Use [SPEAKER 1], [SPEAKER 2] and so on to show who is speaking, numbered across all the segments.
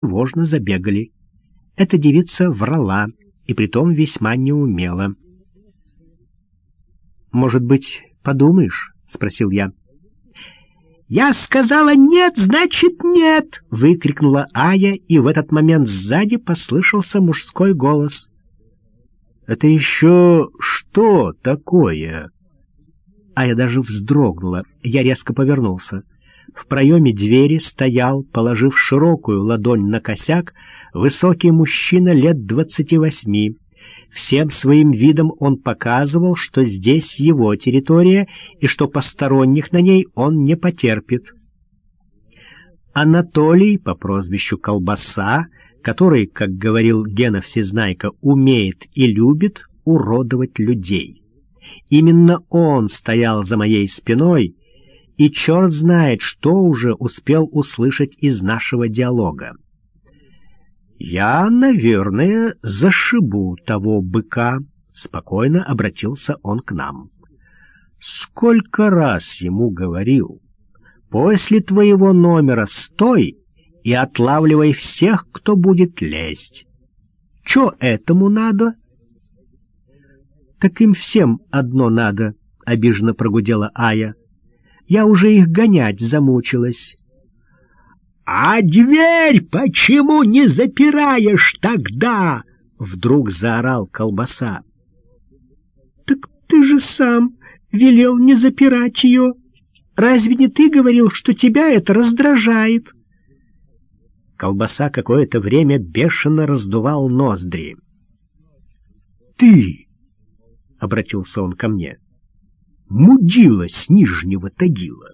[SPEAKER 1] тревожно забегали. Эта девица врала, и притом весьма неумело. «Может быть, подумаешь?» — спросил я. «Я сказала нет, значит нет!» — выкрикнула Ая, и в этот момент сзади послышался мужской голос. «Это еще что такое?» Ая даже вздрогнула. Я резко повернулся. В проеме двери стоял, положив широкую ладонь на косяк, высокий мужчина лет двадцати восьми. Всем своим видом он показывал, что здесь его территория и что посторонних на ней он не потерпит. Анатолий по прозвищу Колбаса, который, как говорил Гена Всезнайка, умеет и любит уродовать людей. Именно он стоял за моей спиной, и черт знает, что уже успел услышать из нашего диалога. «Я, наверное, зашибу того быка», — спокойно обратился он к нам. «Сколько раз ему говорил, после твоего номера стой и отлавливай всех, кто будет лезть. Чё этому надо?» «Так им всем одно надо», — обиженно прогудела Ая. «Я уже их гонять замучилась». «А дверь почему не запираешь тогда?» — вдруг заорал колбаса. «Так ты же сам велел не запирать ее. Разве не ты говорил, что тебя это раздражает?» Колбаса какое-то время бешено раздувал ноздри. «Ты!» — обратился он ко мне. «Мудила с Нижнего Тагила!»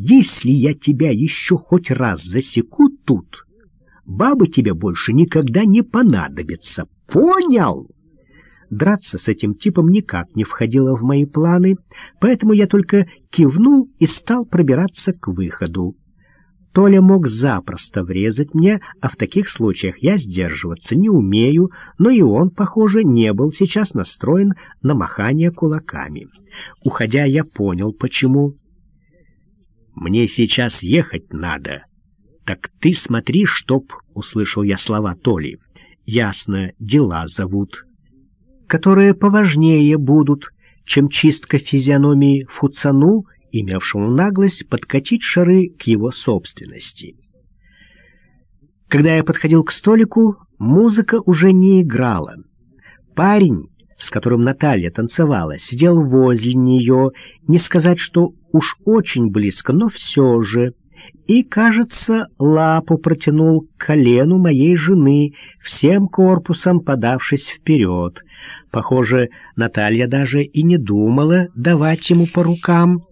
[SPEAKER 1] Если я тебя еще хоть раз засеку тут, бабы тебе больше никогда не понадобятся. Понял? Драться с этим типом никак не входило в мои планы, поэтому я только кивнул и стал пробираться к выходу. Толя мог запросто врезать мне, а в таких случаях я сдерживаться не умею, но и он, похоже, не был сейчас настроен на махание кулаками. Уходя, я понял, почему. Мне сейчас ехать надо. Так ты смотри, чтоб, — услышал я слова Толи. Ясно, дела зовут. Которые поважнее будут, чем чистка физиономии Фуцану, имевшему наглость подкатить шары к его собственности. Когда я подходил к столику, музыка уже не играла. Парень, с которым Наталья танцевала, сидел возле нее, не сказать, что уж очень близко, но все же, и, кажется, лапу протянул к колену моей жены, всем корпусом подавшись вперед. Похоже, Наталья даже и не думала давать ему по рукам.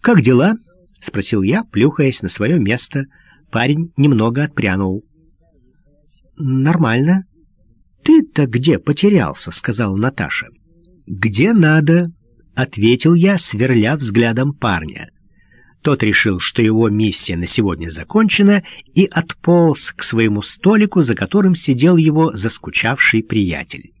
[SPEAKER 1] «Как дела?» — спросил я, плюхаясь на свое место. Парень немного отпрянул. «Нормально», «Ты-то где потерялся?» — сказала Наташа. «Где надо?» — ответил я, сверля взглядом парня. Тот решил, что его миссия на сегодня закончена, и отполз к своему столику, за которым сидел его заскучавший приятель.